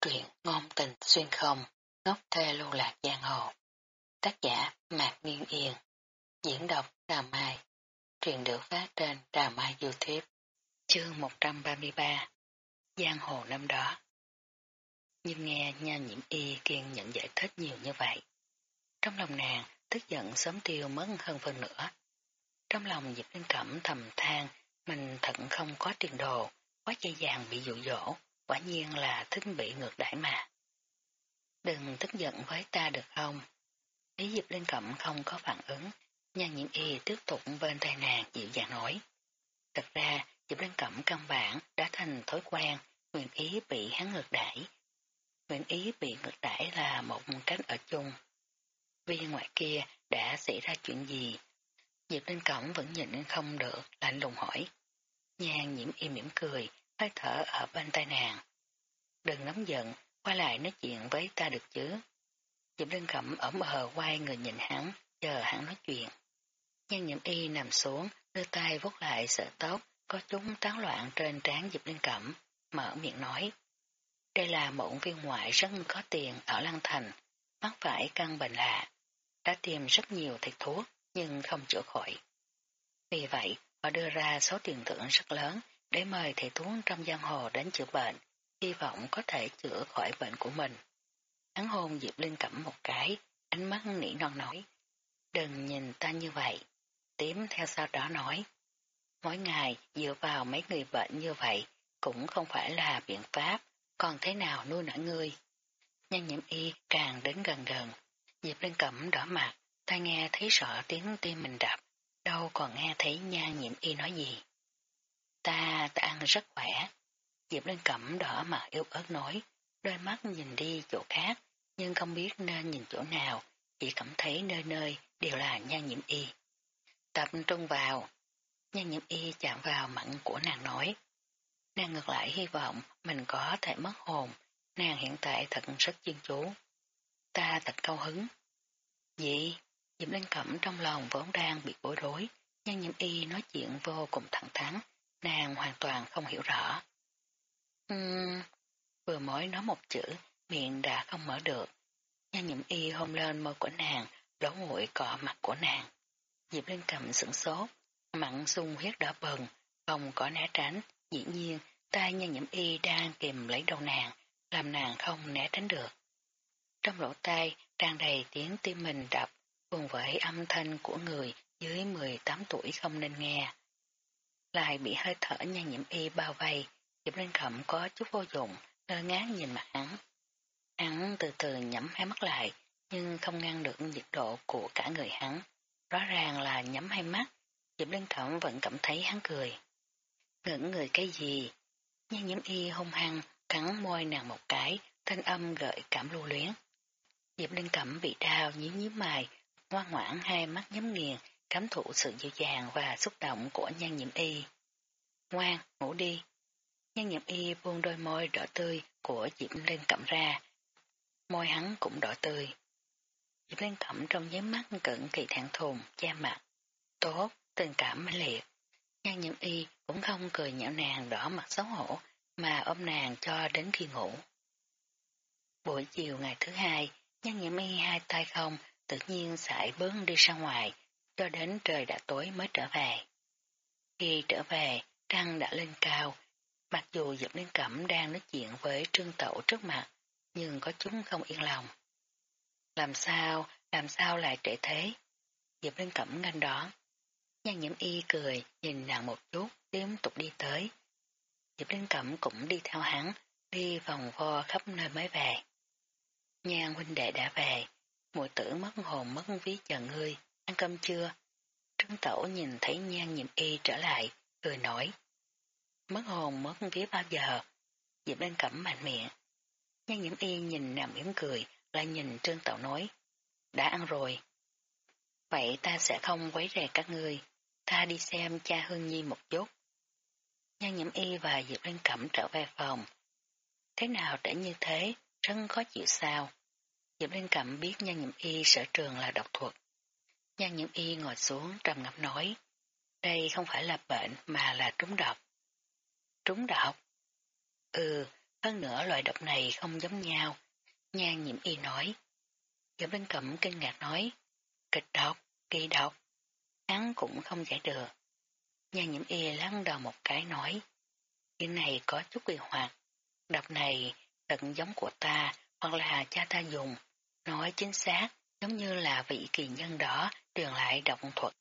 Truyện ngôn tình xuyên không, ngốc thê lưu lạc giang hồ. Tác giả Mạc Nguyên Yên. Diễn đọc Đà Mai. Truyện được phát trên Đà Mai Youtube. Chương 133 Giang hồ năm đó Nhưng nghe nha nhiễm y kiên nhận giải thích nhiều như vậy. Trong lòng nàng, tức giận sớm tiêu mất hơn phần nữa. Trong lòng dịp Linh Cẩm thầm than mình thận không có tiền đồ, quá dễ dàng bị dụ dỗ, quả nhiên là thích bị ngược đãi mà. Đừng tức giận với ta được không? Ý Diệp Linh Cẩm không có phản ứng, nhan nhiễm y tiếp tục bên tay nàng dịu dàng nói. Thật ra, Diệp Linh Cẩm căn bản đã thành thói quen, nguyện ý bị hắn ngược đãi. Nguyện ý bị ngược đãi là một cách ở chung. Vì ngoài kia đã xảy ra chuyện gì? Diệp Linh Cẩm vẫn nhịn không được, lạnh lùng hỏi. Nhan nhiễm y mỉm cười, hơi thở ở bên tai nàng. Đừng nóng giận, qua lại nói chuyện với ta được chứ. Diệp Linh Cẩm ẩm bờ quay người nhìn hắn, chờ hắn nói chuyện. Nhân nhiễm y nằm xuống, đưa tay vuốt lại sợ tóc, có chúng tán loạn trên trán Diệp Linh Cẩm, mở miệng nói. Đây là một viên ngoại rất có tiền ở Lăng Thành, mắc phải căn bệnh lạ. Đã tìm rất nhiều thầy thuốc, nhưng không chữa khỏi. Vì vậy, họ đưa ra số tiền thưởng rất lớn để mời thầy thuốc trong giang hồ đến chữa bệnh, hy vọng có thể chữa khỏi bệnh của mình. Hắn hôn Diệp Linh Cẩm một cái, ánh mắt nỉ non nói. Đừng nhìn ta như vậy. Tím theo sau đó nói. Mỗi ngày dựa vào mấy người bệnh như vậy cũng không phải là biện pháp, còn thế nào nuôi nở ngươi. Nhân nhiễm y càng đến gần gần. Diệp Linh Cẩm đỏ mặt, ta nghe thấy sợ tiếng tim mình đập, đâu còn nghe thấy nha nhiễm y nói gì. Ta, ta ăn rất khỏe. Diệp Linh Cẩm đỏ mặt yếu ớt nói, đôi mắt nhìn đi chỗ khác, nhưng không biết nên nhìn chỗ nào, chỉ cảm thấy nơi nơi đều là nhan nhiễm y. Tập trung vào. Nhan nhiễm y chạm vào mặn của nàng nói. Nàng ngược lại hy vọng mình có thể mất hồn, nàng hiện tại thật rất chuyên chú. Ta thật cao hứng. Dị, Diệp Linh Cẩm trong lòng vốn đang bị bối rối, nhan nhiễm y nói chuyện vô cùng thẳng thắn, nàng hoàn toàn không hiểu rõ. Uhm, vừa mới nói một chữ, miệng đã không mở được. Nhan nhiễm y hôn lên môi của nàng, đổ nguội cọ mặt của nàng. Diệp Linh cầm sửng sốt, mặn sung huyết đỏ bừng, không có né tránh, dĩ nhiên tay nhan nhiễm y đang kìm lấy đầu nàng, làm nàng không né tránh được. Trong lỗ tai tràn đầy tiếng tim mình đập, cùng với âm thanh của người dưới 18 tuổi không nên nghe. Lại bị hơi thở nhan nhiễm y bao vây, Diệp Linh Cẩm có chút vô dụng, ngơ ngác nhìn mặt hắn. Hắn từ từ nhắm hai mắt lại, nhưng không ngăn được nhiệt độ của cả người hắn. Rõ ràng là nhắm hai mắt, Diệp Linh Cẩm vẫn cảm thấy hắn cười. Ngưỡng người cái gì? Nhan nhiễm y hung hăng, cắn môi nàng một cái, thanh âm gợi cảm lưu luyến. Diệp Linh Cẩm bị đau nhíu nhíu mày, ngoan ngoãn hai mắt nhắm nghiền, cảm thụ sự dịu dàng và xúc động của nhan nhiễm y. Ngoan, ngủ đi. Nhan nhiễm y buông đôi môi đỏ tươi của Diệp liên Cẩm ra. Môi hắn cũng đỏ tươi. Diệp liên Cẩm trong giấy mắt cận kỳ thẳng thùng, da mặt. Tốt, tình cảm mãnh liệt. Nhan nhiễm y cũng không cười nhạo nàng đỏ mặt xấu hổ, mà ôm nàng cho đến khi ngủ. Buổi chiều ngày thứ hai, nhan nhiễm y hai tay không, tự nhiên sải bướng đi ra ngoài, cho đến trời đã tối mới trở về. Khi trở về, trăng đã lên cao, mặc dù Diệp Liên Cẩm đang nói chuyện với Trương Tẩu trước mặt, nhưng có chúng không yên lòng. Làm sao, làm sao lại trễ thế? Diệp Liên Cẩm ngăn đón. Nhan nhiễm y cười, nhìn nàng một chút, tiếp tục đi tới. Diệp Liên Cẩm cũng đi theo hắn, đi vòng vo khắp nơi mới về. Nhan huynh đệ đã về, muội tử mất hồn mất ví chờ ngươi, ăn cơm chưa? Trấn Tẩu nhìn thấy nhan nhiễm y trở lại, cười nói. Mất hồn mất vía bao giờ? Diệp Linh Cẩm mạnh miệng. Nhan nhiễm y nhìn nằm yếm cười, lại nhìn Trương Tẩu nói. Đã ăn rồi. Vậy ta sẽ không quấy rầy các ngươi, ta đi xem cha Hương Nhi một chút. Nhan nhiễm y và Diệp Linh Cẩm trở về phòng. Thế nào đã như thế, rất khó chịu sao. Diệp Linh Cẩm biết nhan nhiễm y sở trường là độc thuật. Nhan nhiễm y ngồi xuống trầm ngập nói, đây không phải là bệnh mà là trúng độc. Trúng độc? Ừ, hơn nữa loại độc này không giống nhau. Nhan nhiễm y nói. Giọng bên Cẩm kinh ngạc nói, kịch độc, kỳ độc. Hắn cũng không giải được. Nhan nhiễm y lăn đầu một cái nói, chuyện này có chút kỳ hoạt. Độc này tận giống của ta hoặc là cha ta dùng. Nói chính xác giống như là vị kỳ nhân đó truyền lại độc thuật.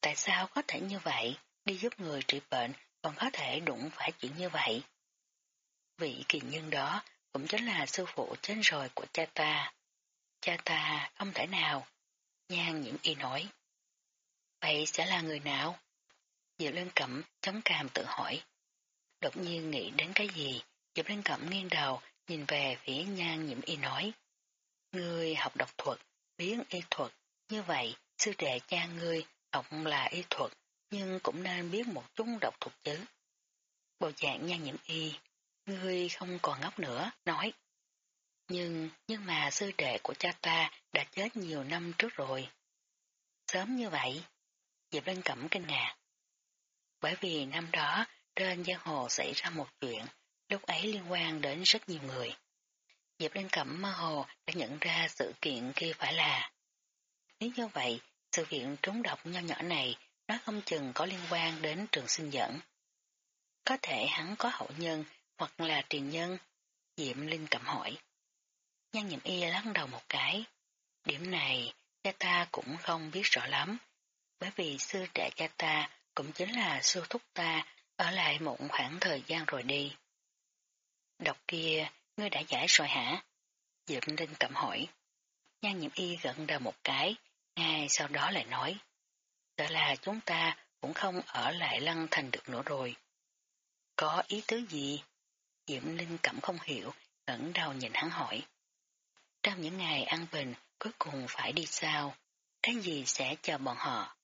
Tại sao có thể như vậy? Đi giúp người trị bệnh còn có thể đụng phải chuyện như vậy? Vị kỳ nhân đó cũng chính là sư phụ chết rồi của cha ta. Cha ta không thể nào. Nhan nhiễm y nói. Vậy sẽ là người nào? Diệu Linh Cẩm chống càm tự hỏi. Đột nhiên nghĩ đến cái gì, Diệp Linh Cẩm nghiêng đầu, nhìn về phía nhan nhiễm y nói. Ngươi học độc thuật, biến y thuật, như vậy sư đệ cha ngươi học là y thuật, nhưng cũng nên biết một chút độc thuật chứ. Bộ dạng nhan nhiễm y, ngươi không còn ngốc nữa, nói. Nhưng, nhưng mà sư đệ của cha ta đã chết nhiều năm trước rồi. Sớm như vậy, Diệp Linh Cẩm kinh ngạc. Bởi vì năm đó trên giang hồ xảy ra một chuyện, lúc ấy liên quan đến rất nhiều người. Diệp Linh Cẩm mơ hồ đã nhận ra sự kiện kia phải là. Nếu như vậy, sự kiện trúng độc nho nhỏ này nó không chừng có liên quan đến trường sinh dẫn. Có thể hắn có hậu nhân hoặc là truyền nhân, Diệp Linh Cẩm hỏi. Nhan nhiệm y lắc đầu một cái. Điểm này, cha ta cũng không biết rõ lắm, bởi vì sư đệ cha ta cũng chính là sư thúc ta ở lại một khoảng thời gian rồi đi. Đọc kia, ngươi đã giải rồi hả? Diệp Linh cầm hỏi. Nhan nhiệm y gật đầu một cái, ngay sau đó lại nói. Sợ là chúng ta cũng không ở lại lăng thành được nữa rồi. Có ý tứ gì? Diệm Linh Cẩm không hiểu, ngẩng đầu nhìn hắn hỏi. Trong những ngày ăn bình, cuối cùng phải đi sao? Cái gì sẽ chờ bọn họ?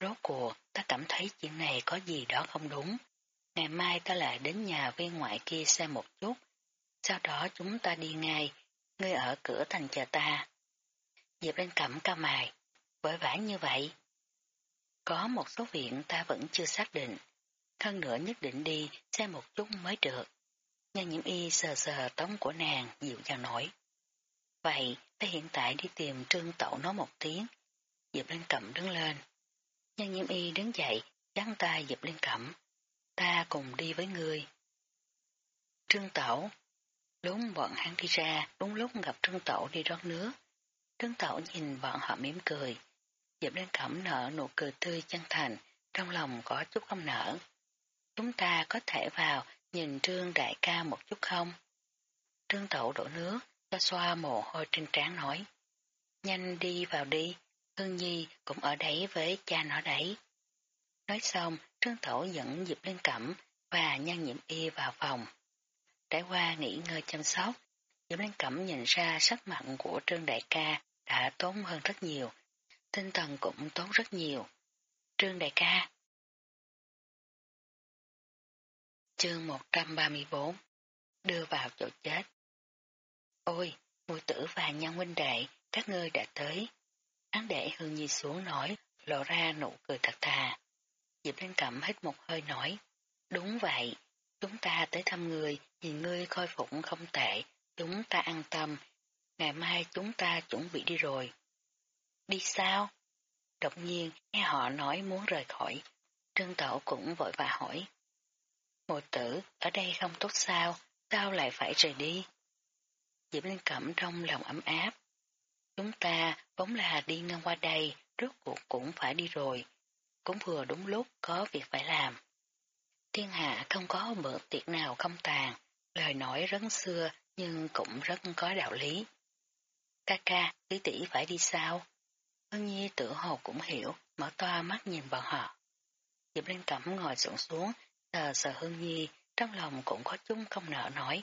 Rốt cuộc, ta cảm thấy chuyện này có gì đó không đúng. Ngày mai ta lại đến nhà viên ngoại kia xem một chút. Sau đó chúng ta đi ngay, ngươi ở cửa thành chờ ta. Diệp Linh cẩm cao mài, vội vã như vậy. Có một số viện ta vẫn chưa xác định, hơn nữa nhất định đi xem một chút mới được. Nhà nhiễm y sờ sờ tống của nàng dịu dàng nổi. Vậy, ta hiện tại đi tìm trương tẩu nói một tiếng. Diệp Linh cẩm đứng lên. Nhân nhiễm y đứng dậy, chắn tay Diệp Linh cẩm. Ta cùng đi với người. Trương tẩu. Lúc bọn hắn đi ra, đúng lúc gặp trương tẩu đi rót nước. Trương tẩu nhìn bọn họ mỉm cười. Diệp lên cẩm nở nụ cười tươi chân thành, trong lòng có chút không nở. Chúng ta có thể vào nhìn trương đại ca một chút không? Trương tẩu đổ nước, cho xoa mồ hôi trên trán nói. Nhanh đi vào đi, Hương Nhi cũng ở đấy với cha nó đấy. Nói xong, Trương Tẩu dẫn Diệp liên Cẩm và Nhan nhiệm Y vào phòng. Trải qua nghỉ ngơi chăm sóc, Diệp Lan Cẩm nhìn ra sắc mặt của Trương Đại ca đã tốt hơn rất nhiều, tinh thần cũng tốt rất nhiều. Trương Đại ca Chương 134 Đưa vào chỗ chết Ôi, mùi tử và nhân huynh đệ, các ngươi đã tới. Hắn để Hương Nhi xuống nói, lộ ra nụ cười thật thà. Diệp Lan Cẩm hết một hơi nói, đúng vậy, chúng ta tới thăm người, nhìn ngươi khôi phục không tệ, chúng ta an tâm, ngày mai chúng ta chuẩn bị đi rồi. Đi sao? Đột nhiên nghe họ nói muốn rời khỏi, Trương Tẩu cũng vội vã hỏi. Mộ tử, ở đây không tốt sao, sao lại phải rời đi? Diệp Linh Cẩm trong lòng ấm áp. Chúng ta vốn là đi ngang qua đây, rốt cuộc cũng phải đi rồi. Cũng vừa đúng lúc có việc phải làm. Thiên hạ không có bữa tiệc nào không tàn, lời nói rất xưa nhưng cũng rất có đạo lý. Ca ca, tỷ tỷ phải đi sao? Hương Nhi tự hồ cũng hiểu, mở to mắt nhìn bọn họ. Diệp Linh Cẩm ngồi xuống xuống, sờ sờ Hương Nhi, trong lòng cũng có chung không nợ nói.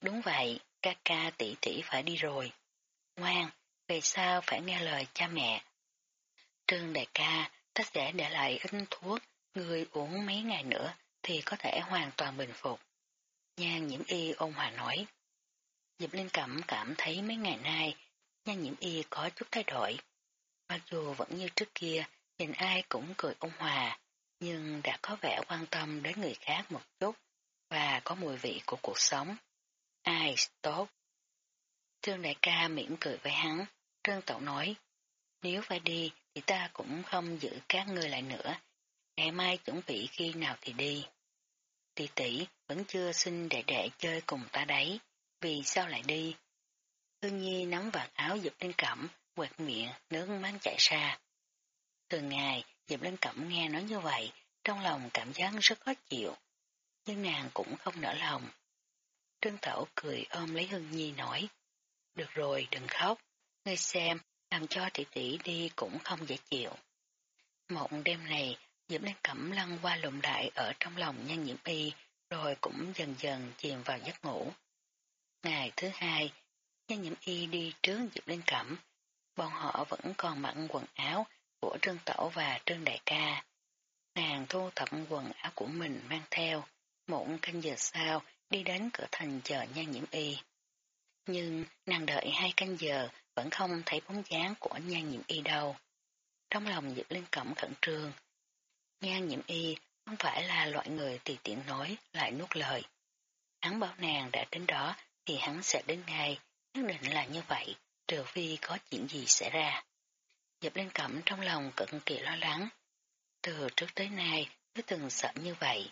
Đúng vậy, ca ca tỷ tỷ phải đi rồi. Ngoan, về sao phải nghe lời cha mẹ. Trương đại ca, ta sẽ để lại ít thuốc, người uống mấy ngày nữa thì có thể hoàn toàn bình phục. Nhan nhiễm y ôn hòa nói. Diệp Linh Cẩm cảm thấy mấy ngày nay, nhan nhiễm y có chút thay đổi. Mặc dù vẫn như trước kia, nhìn ai cũng cười ôn hòa, nhưng đã có vẻ quan tâm đến người khác một chút. và có mùi vị của cuộc sống. Ai tốt? Trương đại ca mỉm cười với hắn, Trương Tẩu nói, nếu phải đi thì ta cũng không giữ các ngươi lại nữa, ngày mai chuẩn bị khi nào thì đi. Tỷ tỷ vẫn chưa xin đệ đệ chơi cùng ta đấy, vì sao lại đi? Hương Nhi nắm vạt áo dịp lên Cẩm, quẹt miệng, nước mắt chảy ra. Từ ngày dịp lên Cẩm nghe nói như vậy, trong lòng cảm giác rất khó chịu, nhưng nàng cũng không nở lòng. Trương Tẩu cười ôm lấy Hương Nhi nói, được rồi đừng khóc, ngươi xem, làm cho tỷ tỷ đi cũng không dễ chịu. Một đêm này, Diệp Lan Cẩm lăn qua lộn đại ở trong lòng nhan nhiễm y, rồi cũng dần dần chìm vào giấc ngủ. Ngày thứ hai, nhan nhiễm y đi trước Diệp Lan Cẩm, bọn họ vẫn còn mặc quần áo của Trương Tẩu và Trương Đại Ca. Nàng thu thập quần áo của mình mang theo, một canh giờ sau đi đến cửa thành chờ nhan nhiễm y. Nhưng nàng đợi hai canh giờ vẫn không thấy bóng dáng của nhan nhiễm y đâu. Trong lòng Diệp Linh Cẩm khẩn trương. Nhan nhiễm y không phải là loại người tùy tiện nói lại nuốt lời. Hắn bảo nàng đã đến đó thì hắn sẽ đến ngay, nhất định là như vậy, trừ phi có chuyện gì xảy ra. Dập lên Cẩm trong lòng cực kỳ lo lắng. Từ trước tới nay, cứ từng sợ như vậy.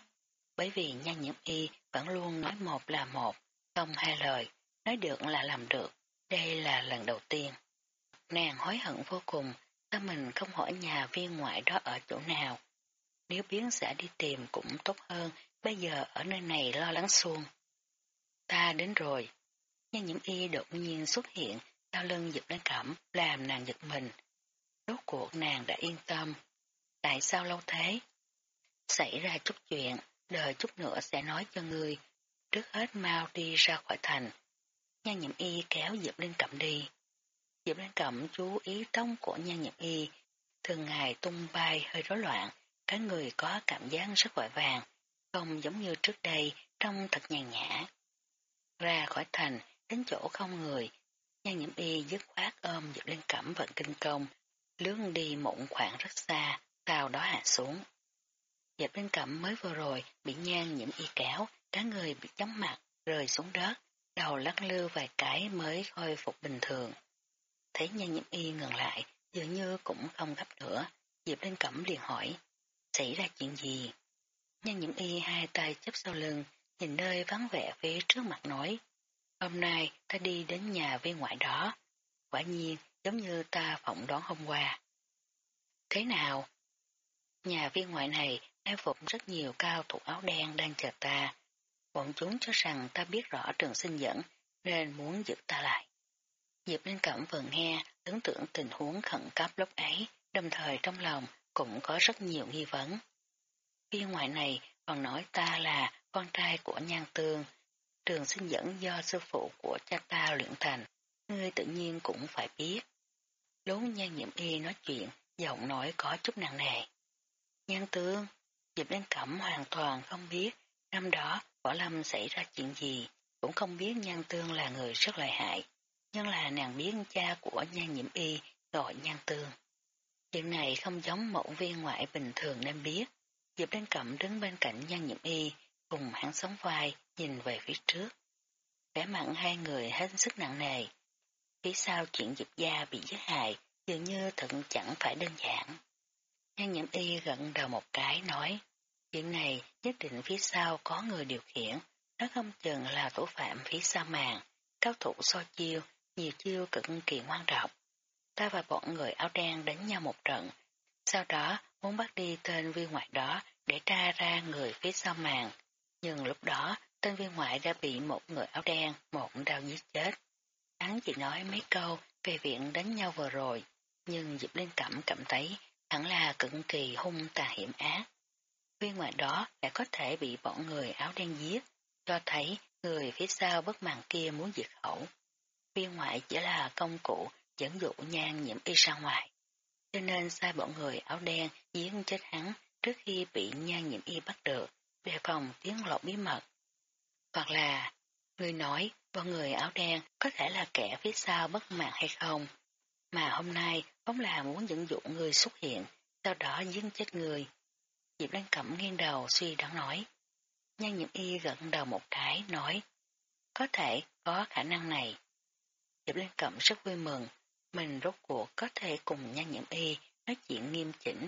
Bởi vì nhan nhiễm y vẫn luôn nói một là một, không hai lời, nói được là làm được. Đây là lần đầu tiên. Nàng hối hận vô cùng, ta mình không hỏi nhà viên ngoại đó ở chỗ nào. Nếu biến sẽ đi tìm cũng tốt hơn, bây giờ ở nơi này lo lắng xuông. Ta đến rồi. Nhân nhiễm y đột nhiên xuất hiện, sau lưng giật đến cẩm, làm nàng giật mình. Rốt cuộc nàng đã yên tâm. Tại sao lâu thế? Xảy ra chút chuyện, đợi chút nữa sẽ nói cho ngươi. Trước hết mau đi ra khỏi thành. Nhan nhậm y kéo Diệp Linh Cẩm đi. Diệp Linh Cẩm chú ý tông của nhan nhậm y. Thường ngày tung bay hơi rối loạn, cả người có cảm giác rất vội vàng, không giống như trước đây, trông thật nhàn nhã. Ra khỏi thành, đến chỗ không người, nhan nhiễm y dứt khoát ôm Diệp liên Cẩm vận kinh công, lướn đi một khoảng rất xa, sau đó hạ xuống. Diệp liên Cẩm mới vừa rồi bị nhan nhiễm y kéo, cả người bị chóng mặt, rơi xuống đất, đầu lắc lư vài cái mới khôi phục bình thường. Thấy nhan nhiễm y ngừng lại, dường như cũng không gấp nữa, Diệp liên Cẩm liền hỏi, xảy ra chuyện gì? Nhân nhiễm y hai tay chấp sau lưng, nhìn nơi vắng vẻ phía trước mặt nói, hôm nay ta đi đến nhà viên ngoại đó, quả nhiên giống như ta phỏng đoán hôm qua. Thế nào? Nhà viên ngoại này ai phục rất nhiều cao thủ áo đen đang chờ ta. Bọn chúng cho rằng ta biết rõ trường sinh dẫn nên muốn giữ ta lại. Diệp Linh Cẩm vừa nghe tưởng tượng tình huống khẩn cấp lúc ấy, đồng thời trong lòng cũng có rất nhiều nghi vấn. Phía ngoại này còn nói ta là con trai của nhan tương, trường sinh dẫn do sư phụ của cha ta luyện thành, ngươi tự nhiên cũng phải biết. Lúc nhan nhiệm y nói chuyện, giọng nói có chút nặng nề. Nhan tương, Diệp đăng Cẩm hoàn toàn không biết năm đó Võ Lâm xảy ra chuyện gì, cũng không biết Nhan Tương là người rất lợi hại, nhưng là nàng biết cha của Nhan Nhiễm Y gọi Nhan Tương. Chuyện này không giống một viên ngoại bình thường nên biết. Diệp Đăng Cẩm đứng bên cạnh Nhan Nhiệm Y, cùng hắn sống vai, nhìn về phía trước. Vẻ mặn hai người hết sức nặng nề. Phía sau chuyện Diệp Gia bị giết hại, dường như thật chẳng phải đơn giản. Nhan Nhiệm Y gận đầu một cái nói, chuyện này nhất định phía sau có người điều khiển, nó không chừng là thủ phạm phía sau màn, cao thủ so chiêu, nhiều chiêu cực kỳ ngoan độc. Ta và bọn người áo đen đánh nhau một trận, sau đó muốn bắt đi tên viên ngoại đó để tra ra người phía sau màn, nhưng lúc đó tên viên ngoại đã bị một người áo đen một đau giết chết. Hắn chỉ nói mấy câu về viện đánh nhau vừa rồi, nhưng Diệp Linh Cẩm cảm thấy hẳn là cực kỳ hung tà hiểm ác. Viên ngoại đó đã có thể bị bọn người áo đen giết, cho thấy người phía sau bất màn kia muốn diệt khẩu. Viên ngoại chỉ là công cụ dẫn dụ nhan nhiễm y ra ngoài. Cho nên sai bọn người áo đen giết chết hắn trước khi bị nhan nhiễm y bắt được, đề phòng tiếng lộ bí mật. Hoặc là, người nói bọn người áo đen có thể là kẻ phía sau bất mạng hay không, mà hôm nay phóng là muốn dẫn dụ người xuất hiện, sau đó giết chết người. Diệp Lan Cẩm nghiêng đầu suy đoán nói. Nhan nhiễm y gật đầu một cái, nói, có thể có khả năng này. Diệp Liên Cẩm rất vui mừng, mình rốt cuộc có thể cùng nhan nhiễm y nói chuyện nghiêm chỉnh.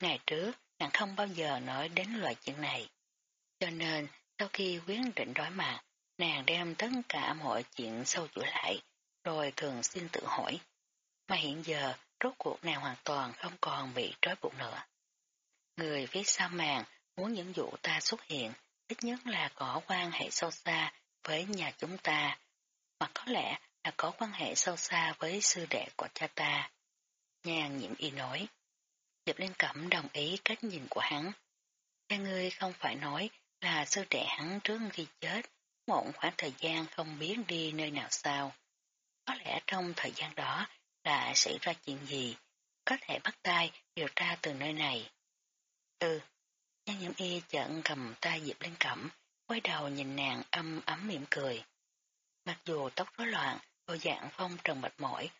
Ngày trước, nàng không bao giờ nói đến loại chuyện này. Cho nên, sau khi quyết định đối mặt, nàng đem tất cả mọi chuyện sâu chuỗi lại, rồi thường xin tự hỏi. Mà hiện giờ, rốt cuộc nàng hoàn toàn không còn bị trói buộc nữa. Người phía sau màn muốn những vụ ta xuất hiện, ít nhất là có quan hệ sâu xa với nhà chúng ta, mà có lẽ là có quan hệ sâu xa với sư đệ của cha ta. Nhàn nhiễm y nói. Diệp Liên Cẩm đồng ý cách nhìn của hắn. Cha ngươi không phải nói là sư đệ hắn trước khi chết, một khoảng thời gian không biết đi nơi nào sao. Có lẽ trong thời gian đó đã xảy ra chuyện gì, có thể bắt tay điều tra từ nơi này. Ừ, nhan nhiễm y chợn cầm tay Diệp Liên Cẩm, quay đầu nhìn nàng âm ấm mỉm cười. Mặc dù tóc rối loạn, bộ dạng phong trần mệt mỏi,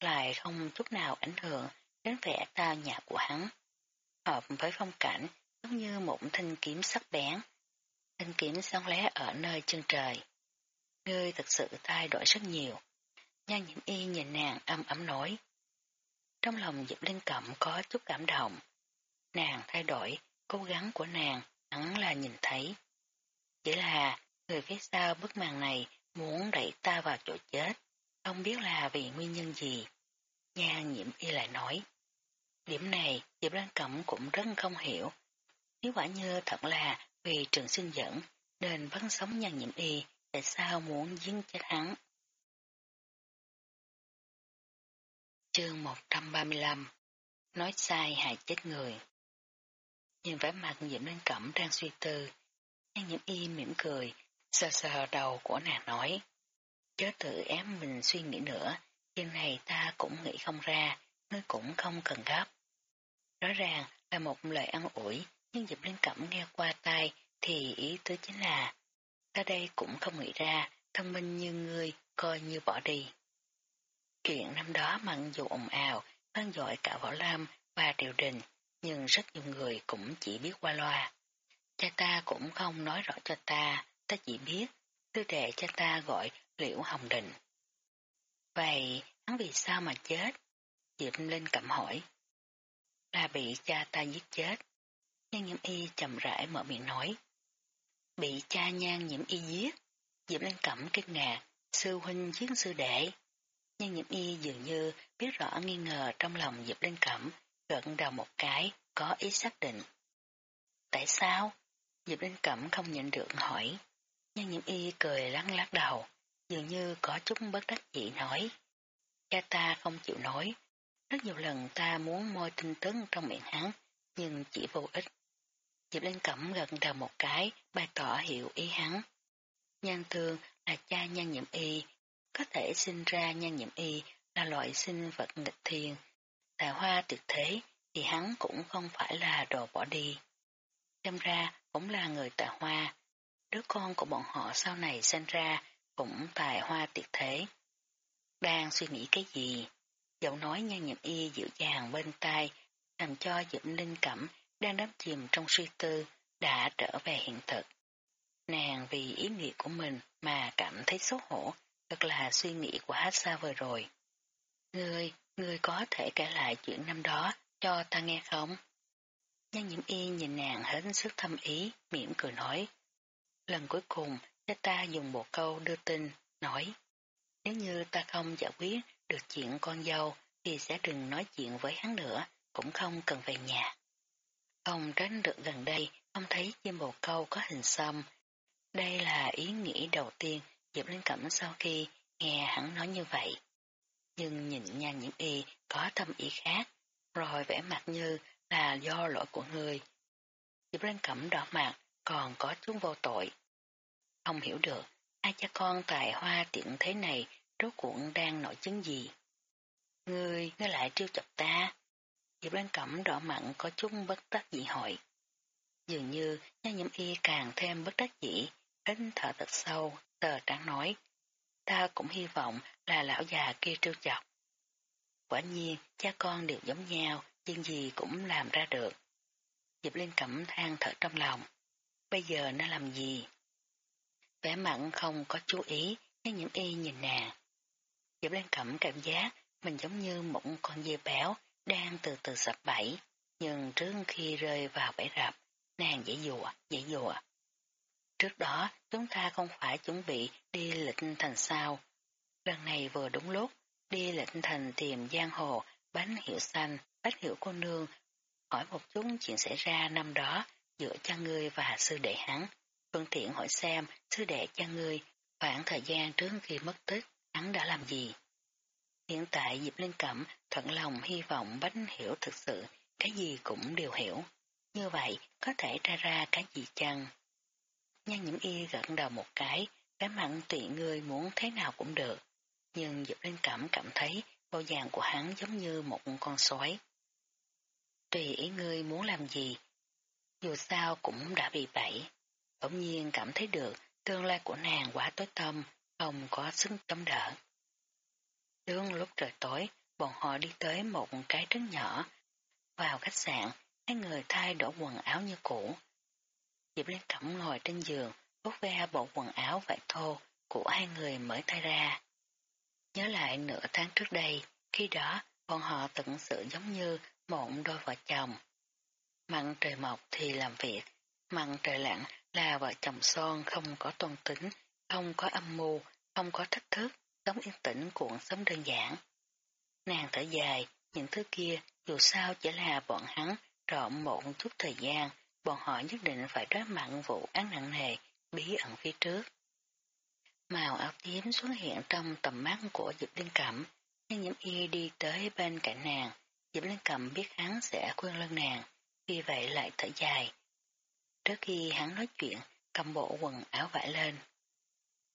lại không chút nào ảnh hưởng đến vẻ tao nhã của hắn. Hợp với phong cảnh giống như một thanh kiếm sắc bén. Thanh kiếm sáng lé ở nơi chân trời. Ngươi thật sự thay đổi rất nhiều. Nhan nhiễm y nhìn nàng âm ấm nói. Trong lòng Diệp Linh Cẩm có chút cảm động. Nàng thay đổi, cố gắng của nàng hẳn là nhìn thấy. Chỉ là người phía sau bức màn này muốn đẩy ta vào chỗ chết, không biết là vì nguyên nhân gì. Nha nhiễm y lại nói. Điểm này Diệp Lan Cẩm cũng rất không hiểu. Nếu quả như thật là vì trường sinh dẫn nên vẫn sống nhan nhiễm y, tại sao muốn giết chết hắn? Chương 135 Nói sai hại chết người Nhìn vẻ mặt Diệp Lan Cẩm đang suy tư, nhan nhiễm y mỉm cười, sờ sờ đầu của nàng nói. Chớ tự ém mình suy nghĩ nữa, chuyện này ta cũng nghĩ không ra, ngươi cũng không cần gấp. Rõ ràng là một lời ăn ủi, nhưng dịp lên Cẩm nghe qua tai thì ý tứ chính là ta đây cũng không nghĩ ra, thông minh như ngươi coi như bỏ đi. Chuyện năm đó mặn dù ồn ào, vang dội cả võ lam và triều đình, nhưng rất nhiều người cũng chỉ biết qua loa. Cha ta cũng không nói rõ cho ta, ta chỉ biết, tư đệ cha ta gọi Liễu Hồng Đình. Vậy, hắn vì sao mà chết? Diệp Linh cầm hỏi. Là bị cha ta giết chết. Nhan nhiễm y chậm rãi mở miệng nói. Bị cha nhan nhiễm y giết. Diệp Linh cẩm kinh ngạc, sư huynh giết sư đệ. Nhan nhiễm y dường như biết rõ nghi ngờ trong lòng Diệp Linh cẩm, gật đầu một cái, có ý xác định. Tại sao? Diệp Linh cẩm không nhận được hỏi. Nhan nhiễm y cười lắc lắc đầu, dường như có chút bất đắc dĩ nói. Cha ta không chịu nói, rất nhiều lần ta muốn môi tin tức trong miệng hắn, nhưng chỉ vô ích. Diệp Linh Cẩm gần đầu một cái, bày tỏ hiểu ý hắn. Nhan thương là cha nhan nhiễm y, có thể sinh ra nhan nhiễm y là loại sinh vật nghịch thiên. Tài hoa tuyệt thế thì hắn cũng không phải là đồ bỏ đi. Xem ra cũng là người tài hoa. Đứa con của bọn họ sau này sinh ra cũng tài hoa tuyệt thế. Đang suy nghĩ cái gì? Giọng nói nhan nhậm y dịu dàng bên tai, làm cho Dĩnh Linh Cẩm đang đắm chìm trong suy tư, đã trở về hiện thực. Nàng vì ý nghĩ của mình mà cảm thấy xấu hổ, thật là suy nghĩ của hát xa vừa rồi. Ngươi, ngươi có thể kể lại chuyện năm đó cho ta nghe không? Nhan nhiễm y nhìn nàng hết sức thâm ý, mỉm cười nói. Lần cuối cùng, cha ta dùng một câu đưa tin, nói. Nếu như ta không giải quyết được chuyện con dâu thì sẽ đừng nói chuyện với hắn nữa, cũng không cần về nhà. Ông tránh được gần đây, ông thấy chim bồ câu có hình xăm. Đây là ý nghĩ đầu tiên Diệp Linh Cẩm sau khi nghe hắn nói như vậy. Nhưng nhìn nhan nhiễm y có tâm ý khác, rồi vẻ mặt như là do lỗi của người. Diệp Linh Cẩm đỏ mặt, còn có chút vô tội. Không hiểu được, hai cha con tài hoa tiện thế này rốt cuộc đang nổi chứng gì. Ngươi, ngươi lại trêu chọc ta. Diệp Lan Cẩm đỏ mặn có chút bất đắc dị hỏi. Dường như nha nhiễm y càng thêm bất đắc dĩ, đến thở thật sâu, tờ trắng nói. Ta cũng hy vọng là lão già kia trêu chọc. Quả nhiên, cha con đều giống nhau, chuyện gì cũng làm ra được. Diệp Liên Cẩm than thở trong lòng. bây giờ nó làm gì? Vẻ mặn không có chú ý, nhưng những y nhìn nàng. Diệp Lan Cẩm cảm giác mình giống như một con dê béo đang từ từ sập bẫy, nhưng trước khi rơi vào bẫy rập, nàng dễ dùa, dễ dùa. Trước đó, chúng ta không phải chuẩn bị đi lịch thành sao. Lần này vừa đúng lúc, đi lịch thành tìm giang hồ, bánh hiệu xanh, bách hiệu cô nương, hỏi một chút chuyện xảy ra năm đó giữa cha ngươi và sư đệ hắn. Phương tiện hỏi xem sư đệ cha ngươi khoảng thời gian trước khi mất tích, hắn đã làm gì. Hiện tại Diệp Linh Cẩm thuận lòng hy vọng Bánh hiểu thực sự cái gì cũng đều hiểu. Như vậy có thể ra ra cái gì chăng? Nhan nhiễm y gật đầu một cái, cái mặn tùy người muốn thế nào cũng được. Nhưng Diệp Linh Cẩm cảm thấy bộ dạng của hắn giống như một con sói. Tùy ý ngươi muốn làm gì, dù sao cũng đã bị bẫy. Bỗng nhiên cảm thấy được tương lai của nàng quá tối tâm, không có sức chống đỡ. Đúng lúc trời tối, bọn họ đi tới một cái trấn nhỏ. Vào khách sạn, hai người thay đổi quần áo như cũ. Diệp Liên Cẩm ngồi trên giường, bốc ve bộ quần áo vải thô của hai người mới thay ra. Nhớ lại nửa tháng trước đây, khi đó bọn họ tận sự giống như một đôi vợ chồng. Mặn trời mọc thì làm việc, mặn trời lặng là vợ chồng son không có tuân tính, không có âm mưu, không có thách thức, sống yên tĩnh cuộn sống đơn giản. Nàng thở dài, những thứ kia dù sao chỉ là bọn hắn trộm một chút thời gian, bọn họ nhất định phải đối mặt vụ án nặng nề, bí ẩn phía trước. Màu áo tím xuất hiện trong tầm mắt của Diệp Liên Cẩm, nhưng những y đi tới bên cạnh nàng, Diệp Liên Cẩm biết hắn sẽ khuyên lân nàng, vì vậy lại thở dài. Trước khi hắn nói chuyện, cầm bộ quần áo vải lên.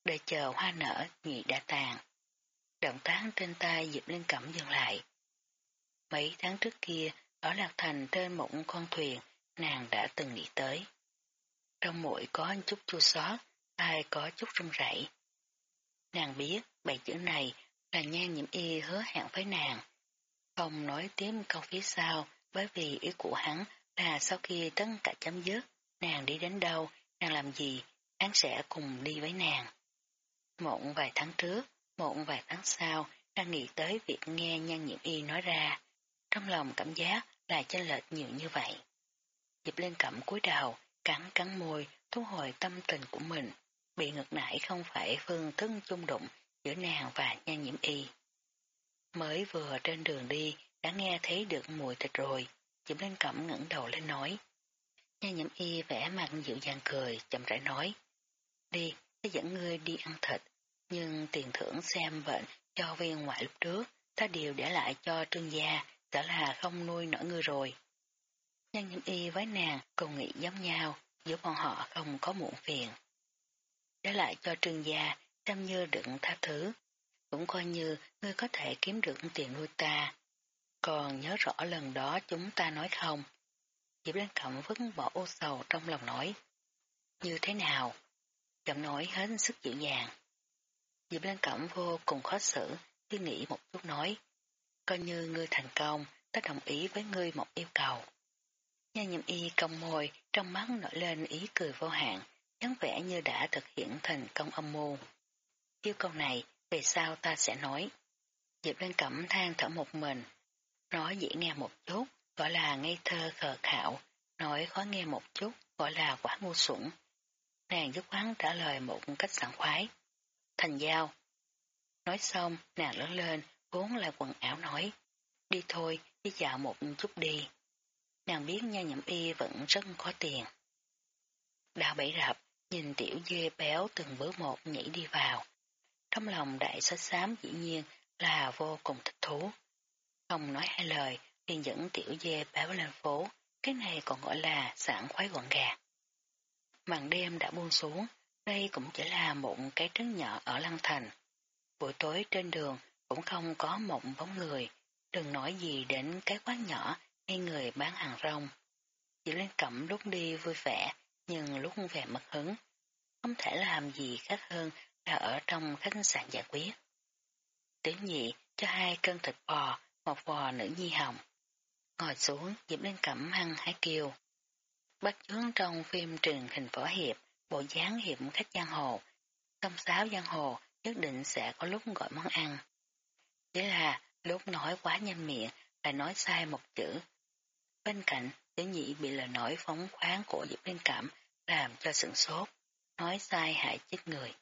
Đợi chờ hoa nở, nhị đã tàn. Động tác trên tay Diệp Linh Cẩm dừng lại. Mấy tháng trước kia, ở Lạc Thành trên một con thuyền, nàng đã từng nghĩ tới. Trong mũi có chút chua xót, ai có chút run rẩy. Nàng biết bảy chữ này là nhan nhiễm y hứa hẹn với nàng. Không nói tiếp câu phía sau bởi vì ý của hắn là sau khi tất cả chấm dứt, nàng đi đến đâu, nàng làm gì, hắn sẽ cùng đi với nàng. Một vài tháng trước, một vài tháng sau, đang nghĩ tới việc nghe nhan nhiễm y nói ra. Trong lòng cảm giác là chênh lệch nhiều như vậy. Dịp lên cẩm cúi đầu, cắn cắn môi, thu hồi tâm tình của mình. Bị ngược nải không phải phương thức chung đụng giữa nàng và nhan nhiễm y. Mới vừa trên đường đi, đã nghe thấy được mùi thịt rồi, Diệp lên cẩm ngẩng đầu lên nói. Nhan nhiễm y vẽ mặt dịu dàng cười, chậm rãi nói. Đi, ta dẫn ngươi đi ăn thịt, nhưng tiền thưởng xem bệnh cho viên ngoại lúc trước, ta đều để lại cho trương gia, đã là không nuôi nổi ngươi rồi. nha nhiễm y với nàng cùng nghĩ giống nhau, giữa bọn họ không có muộn phiền. Để lại cho trương gia, xem như đựng tha thứ, cũng coi như ngươi có thể kiếm được tiền nuôi ta. Còn nhớ rõ lần đó chúng ta nói không? Diệp Lan Cẩm vứt bỏ ô sầu trong lòng nói. Như thế nào? Giọng nói hết sức dịu dàng. Diệp Lan Cẩm vô cùng khó xử, suy nghĩ một chút nói. Coi như ngươi thành công, ta đồng ý với ngươi một yêu cầu. Nha nhậm y cong môi, trong mắt nổi lên ý cười vô hạn, dáng vẻ như đã thực hiện thành công âm mưu. Yêu cầu này, về sau ta sẽ nói. Diệp Lan Cẩm than thở một mình. Nói dễ nghe một chút, gọi là ngây thơ khờ khạo, nói khó nghe một chút, gọi là quá ngu xuẩn. Nàng giúp hắn trả lời một cách sẵn khoái. Thành giao. Nói xong, nàng lớn lên, vốn lại quần áo nói. Đi thôi, đi dạo một chút đi. Nàng biết nha nhậm y vẫn rất có tiền. Đào bẫy rập, nhìn tiểu dê béo từng bước một nhảy đi vào. Trong lòng đại sách xám dĩ nhiên là vô cùng thích thú. Không nói hai lời, liền dẫn tiểu dê béo lên phố, cái này còn gọi là sảng khoái gọn gàng. Màn đêm đã buông xuống, đây cũng chỉ là một cái trấn nhỏ ở Lăng Thành. Buổi tối trên đường cũng không có một bóng người, đừng nói gì đến cái quán nhỏ hay người bán hàng rong. Chỉ lên cẩm lúc đi vui vẻ, nhưng lúc về mất hứng. Không thể làm gì khác hơn là ở trong khách sạn giải quyết. Tiểu nhị cho hai cân thịt bò, một bò nữ nhi hồng. Ngồi xuống, Diệp lên cẩm hăng hái kiều. Bắt chướng trong phim truyền hình võ hiệp, bộ dáng hiểm khách giang hồ. Trong sáo giang hồ nhất định sẽ có lúc gọi món ăn. Chỉ là lúc nói quá nhanh miệng lại nói sai một chữ. Bên cạnh, tiểu nhị bị lời nói phóng khoáng của Diệp Liên Cảm làm cho sửng sốt, nói sai hại chết người.